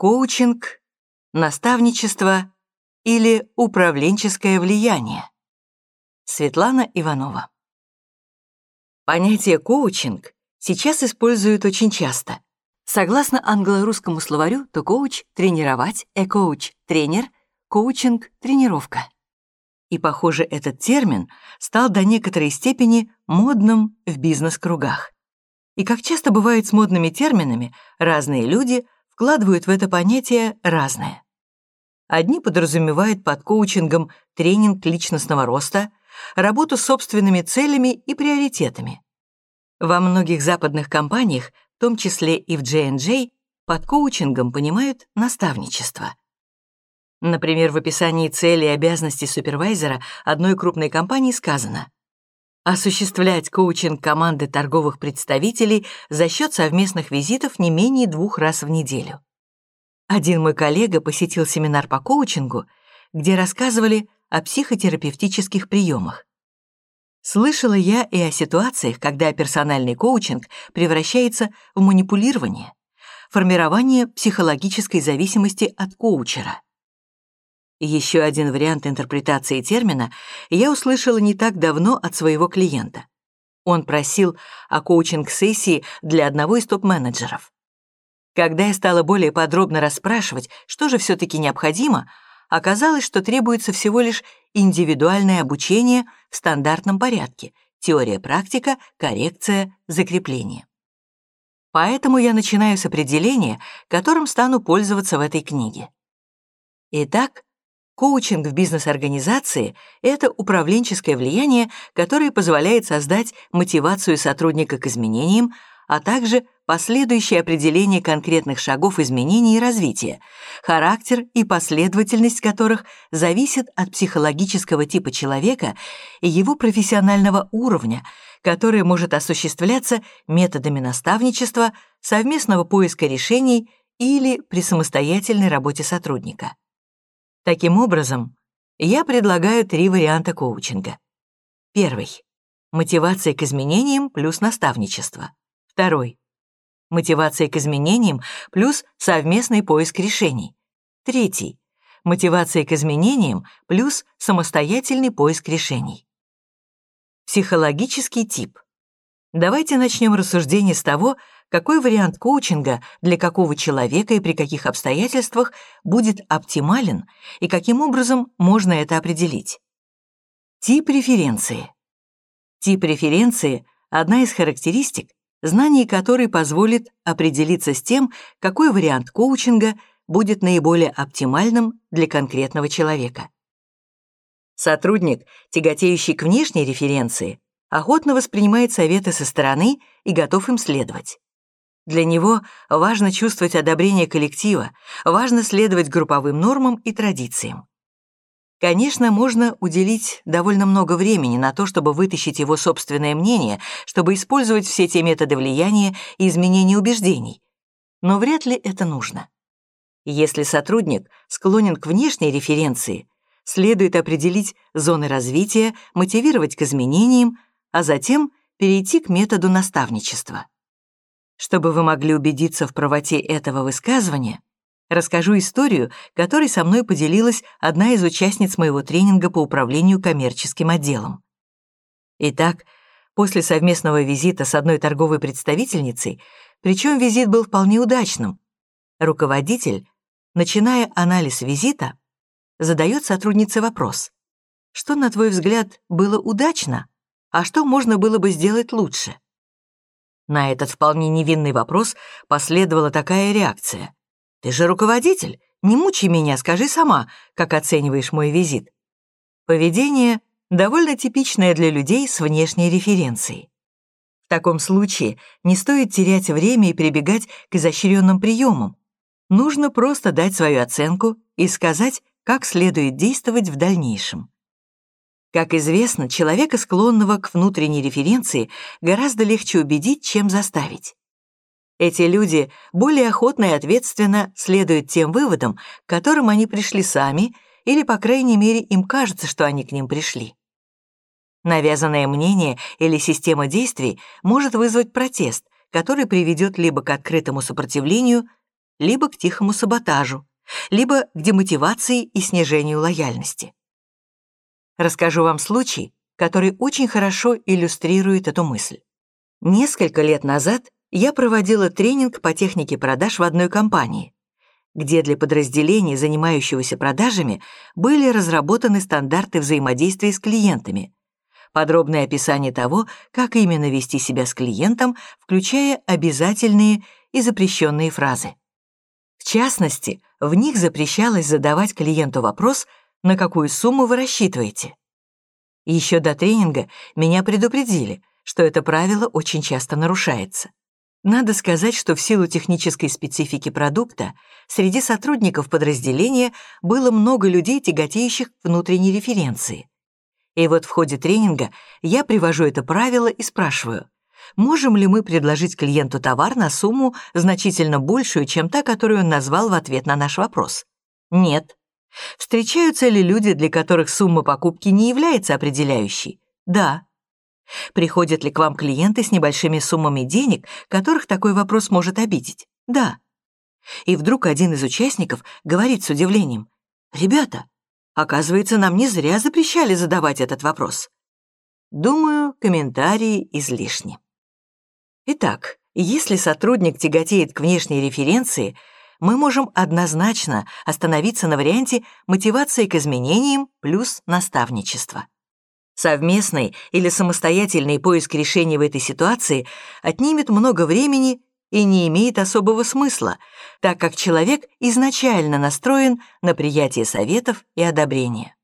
коучинг, наставничество или управленческое влияние. Светлана Иванова. Понятие коучинг сейчас используют очень часто. Согласно англо-русскому словарю, то коуч — тренировать, э коуч — тренер, коучинг — тренировка. И, похоже, этот термин стал до некоторой степени модным в бизнес-кругах. И как часто бывает с модными терминами, разные люди вкладывают в это понятие разное. Одни подразумевают под коучингом тренинг личностного роста, работу с собственными целями и приоритетами. Во многих западных компаниях, в том числе и в J&J, под коучингом понимают наставничество. Например, в описании цели и обязанностей супервайзера одной крупной компании сказано осуществлять коучинг команды торговых представителей за счет совместных визитов не менее двух раз в неделю. Один мой коллега посетил семинар по коучингу, где рассказывали о психотерапевтических приемах. Слышала я и о ситуациях, когда персональный коучинг превращается в манипулирование, формирование психологической зависимости от коучера. Еще один вариант интерпретации термина я услышала не так давно от своего клиента. Он просил о коучинг-сессии для одного из топ-менеджеров. Когда я стала более подробно расспрашивать, что же все-таки необходимо, оказалось, что требуется всего лишь индивидуальное обучение в стандартном порядке, теория-практика, коррекция, закрепление. Поэтому я начинаю с определения, которым стану пользоваться в этой книге. Итак, Коучинг в бизнес-организации — это управленческое влияние, которое позволяет создать мотивацию сотрудника к изменениям, а также последующее определение конкретных шагов изменений и развития, характер и последовательность которых зависят от психологического типа человека и его профессионального уровня, который может осуществляться методами наставничества, совместного поиска решений или при самостоятельной работе сотрудника. Таким образом, я предлагаю три варианта коучинга. Первый — мотивация к изменениям плюс наставничество. Второй — мотивация к изменениям плюс совместный поиск решений. Третий — мотивация к изменениям плюс самостоятельный поиск решений. Психологический тип. Давайте начнем рассуждение с того, какой вариант коучинга для какого человека и при каких обстоятельствах будет оптимален и каким образом можно это определить. Тип референции. Тип референции — одна из характеристик, знание которой позволит определиться с тем, какой вариант коучинга будет наиболее оптимальным для конкретного человека. Сотрудник, тяготеющий к внешней референции, охотно воспринимает советы со стороны и готов им следовать. Для него важно чувствовать одобрение коллектива, важно следовать групповым нормам и традициям. Конечно, можно уделить довольно много времени на то, чтобы вытащить его собственное мнение, чтобы использовать все те методы влияния и изменения убеждений. Но вряд ли это нужно. Если сотрудник склонен к внешней референции, следует определить зоны развития, мотивировать к изменениям, а затем перейти к методу наставничества. Чтобы вы могли убедиться в правоте этого высказывания, расскажу историю, которой со мной поделилась одна из участниц моего тренинга по управлению коммерческим отделом. Итак, после совместного визита с одной торговой представительницей, причем визит был вполне удачным, руководитель, начиная анализ визита, задает сотруднице вопрос. Что, на твой взгляд, было удачно, а что можно было бы сделать лучше? На этот вполне невинный вопрос последовала такая реакция. «Ты же руководитель, не мучай меня, скажи сама, как оцениваешь мой визит». Поведение довольно типичное для людей с внешней референцией. В таком случае не стоит терять время и прибегать к изощренным приемам. Нужно просто дать свою оценку и сказать, как следует действовать в дальнейшем. Как известно, человека, склонного к внутренней референции, гораздо легче убедить, чем заставить. Эти люди более охотно и ответственно следуют тем выводам, к которым они пришли сами, или, по крайней мере, им кажется, что они к ним пришли. Навязанное мнение или система действий может вызвать протест, который приведет либо к открытому сопротивлению, либо к тихому саботажу, либо к демотивации и снижению лояльности. Расскажу вам случай, который очень хорошо иллюстрирует эту мысль. Несколько лет назад я проводила тренинг по технике продаж в одной компании, где для подразделений, занимающегося продажами, были разработаны стандарты взаимодействия с клиентами, подробное описание того, как именно вести себя с клиентом, включая обязательные и запрещенные фразы. В частности, в них запрещалось задавать клиенту вопрос, на какую сумму вы рассчитываете. Еще до тренинга меня предупредили, что это правило очень часто нарушается. Надо сказать, что в силу технической специфики продукта среди сотрудников подразделения было много людей, тяготеющих к внутренней референции. И вот в ходе тренинга я привожу это правило и спрашиваю, можем ли мы предложить клиенту товар на сумму значительно большую, чем та, которую он назвал в ответ на наш вопрос? Нет. Встречаются ли люди, для которых сумма покупки не является определяющей? Да. Приходят ли к вам клиенты с небольшими суммами денег, которых такой вопрос может обидеть? Да. И вдруг один из участников говорит с удивлением, «Ребята, оказывается, нам не зря запрещали задавать этот вопрос». Думаю, комментарии излишни. Итак, если сотрудник тяготеет к внешней референции, мы можем однозначно остановиться на варианте мотивации к изменениям плюс наставничество. Совместный или самостоятельный поиск решений в этой ситуации отнимет много времени и не имеет особого смысла, так как человек изначально настроен на приятие советов и одобрение.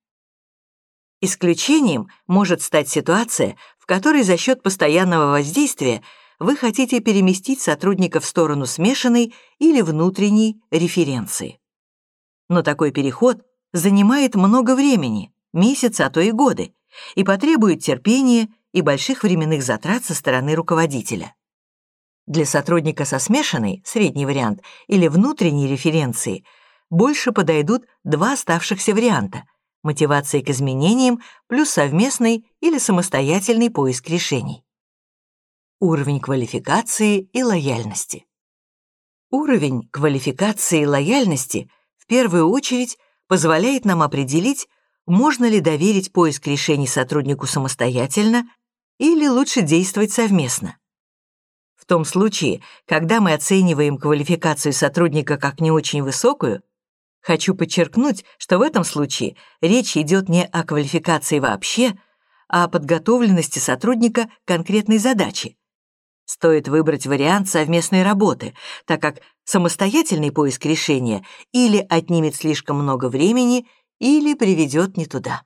Исключением может стать ситуация, в которой за счет постоянного воздействия вы хотите переместить сотрудника в сторону смешанной или внутренней референции. Но такой переход занимает много времени, месяцы, а то и годы, и потребует терпения и больших временных затрат со стороны руководителя. Для сотрудника со смешанной, средний вариант, или внутренней референции больше подойдут два оставшихся варианта — мотивация к изменениям плюс совместный или самостоятельный поиск решений. Уровень квалификации и лояльности. Уровень квалификации и лояльности в первую очередь позволяет нам определить, можно ли доверить поиск решений сотруднику самостоятельно или лучше действовать совместно. В том случае, когда мы оцениваем квалификацию сотрудника как не очень высокую, хочу подчеркнуть, что в этом случае речь идет не о квалификации вообще, а о подготовленности сотрудника к конкретной задаче. Стоит выбрать вариант совместной работы, так как самостоятельный поиск решения или отнимет слишком много времени, или приведет не туда.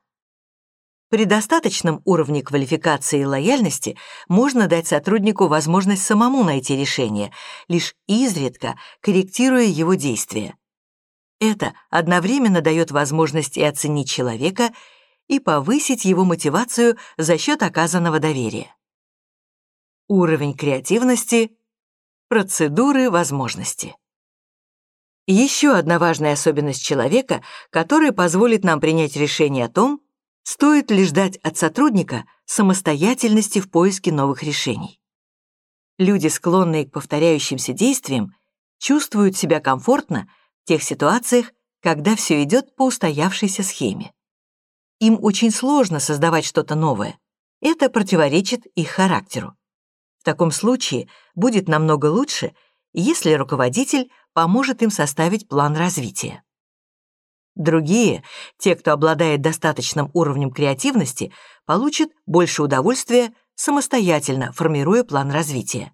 При достаточном уровне квалификации и лояльности можно дать сотруднику возможность самому найти решение, лишь изредка корректируя его действия. Это одновременно дает возможность и оценить человека, и повысить его мотивацию за счет оказанного доверия. Уровень креативности, процедуры возможности. Еще одна важная особенность человека, которая позволит нам принять решение о том, стоит ли ждать от сотрудника самостоятельности в поиске новых решений. Люди, склонные к повторяющимся действиям, чувствуют себя комфортно в тех ситуациях, когда все идет по устоявшейся схеме. Им очень сложно создавать что-то новое. Это противоречит их характеру. В таком случае будет намного лучше, если руководитель поможет им составить план развития. Другие, те, кто обладает достаточным уровнем креативности, получат больше удовольствия самостоятельно формируя план развития.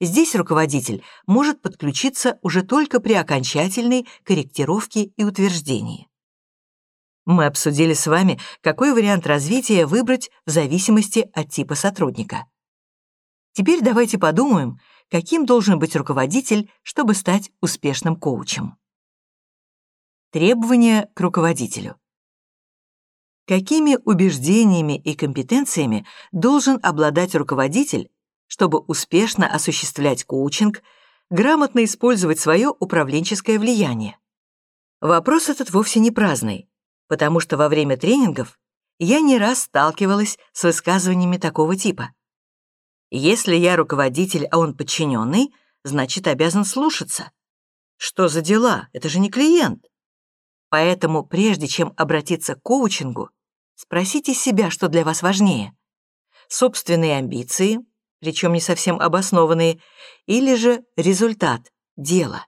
Здесь руководитель может подключиться уже только при окончательной корректировке и утверждении. Мы обсудили с вами, какой вариант развития выбрать в зависимости от типа сотрудника. Теперь давайте подумаем, каким должен быть руководитель, чтобы стать успешным коучем. Требования к руководителю. Какими убеждениями и компетенциями должен обладать руководитель, чтобы успешно осуществлять коучинг, грамотно использовать свое управленческое влияние? Вопрос этот вовсе не праздный, потому что во время тренингов я не раз сталкивалась с высказываниями такого типа. Если я руководитель, а он подчиненный, значит, обязан слушаться. Что за дела? Это же не клиент. Поэтому прежде чем обратиться к коучингу, спросите себя, что для вас важнее. Собственные амбиции, причем не совсем обоснованные, или же результат, дело.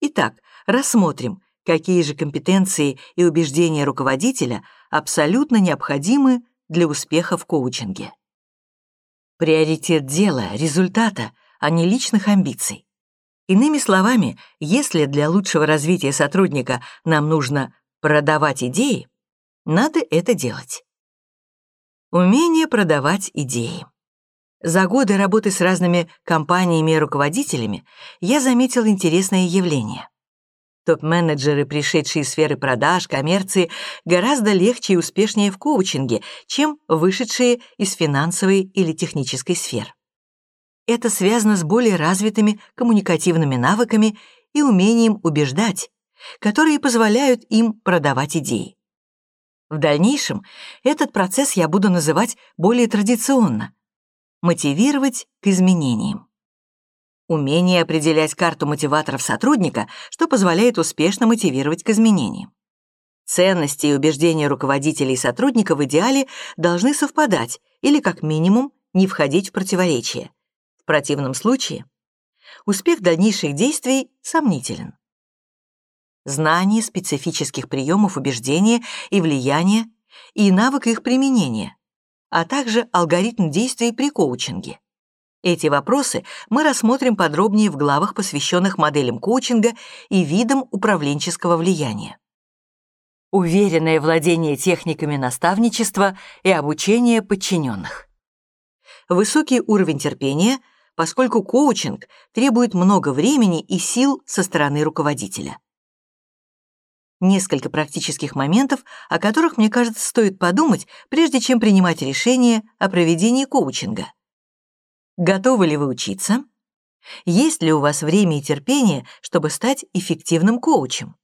Итак, рассмотрим, какие же компетенции и убеждения руководителя абсолютно необходимы для успеха в коучинге. Приоритет дела, результата, а не личных амбиций. Иными словами, если для лучшего развития сотрудника нам нужно продавать идеи, надо это делать. Умение продавать идеи. За годы работы с разными компаниями и руководителями я заметил интересное явление. Топ-менеджеры, пришедшие из сферы продаж, коммерции, гораздо легче и успешнее в коучинге, чем вышедшие из финансовой или технической сфер. Это связано с более развитыми коммуникативными навыками и умением убеждать, которые позволяют им продавать идеи. В дальнейшем этот процесс я буду называть более традиционно — мотивировать к изменениям. Умение определять карту мотиваторов сотрудника, что позволяет успешно мотивировать к изменениям. Ценности и убеждения руководителей и сотрудника в идеале должны совпадать или, как минимум, не входить в противоречие. В противном случае успех дальнейших действий сомнителен. Знание специфических приемов убеждения и влияния и навык их применения, а также алгоритм действий при коучинге. Эти вопросы мы рассмотрим подробнее в главах, посвященных моделям коучинга и видам управленческого влияния. Уверенное владение техниками наставничества и обучение подчиненных. Высокий уровень терпения, поскольку коучинг требует много времени и сил со стороны руководителя. Несколько практических моментов, о которых, мне кажется, стоит подумать, прежде чем принимать решение о проведении коучинга. Готовы ли вы учиться? Есть ли у вас время и терпение, чтобы стать эффективным коучем?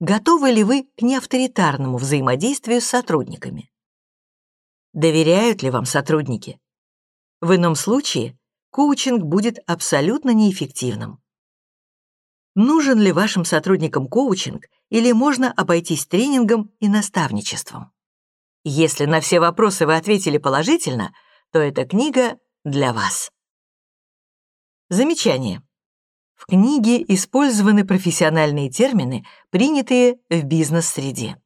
Готовы ли вы к неавторитарному взаимодействию с сотрудниками? Доверяют ли вам сотрудники? В ином случае коучинг будет абсолютно неэффективным. Нужен ли вашим сотрудникам коучинг или можно обойтись тренингом и наставничеством? Если на все вопросы вы ответили положительно, то эта книга для вас. Замечание. В книге использованы профессиональные термины, принятые в бизнес-среде.